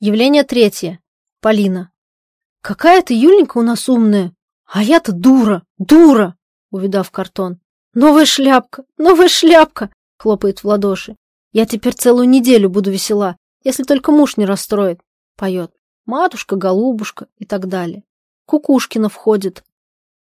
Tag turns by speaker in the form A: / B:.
A: Явление третье. Полина. Какая ты, Юленька, у нас умная. А я-то дура, дура, увидав картон. Новая шляпка, новая шляпка, хлопает в ладоши. Я теперь целую неделю буду весела, если только муж не расстроит. Поет. Матушка, голубушка и так далее. Кукушкина входит.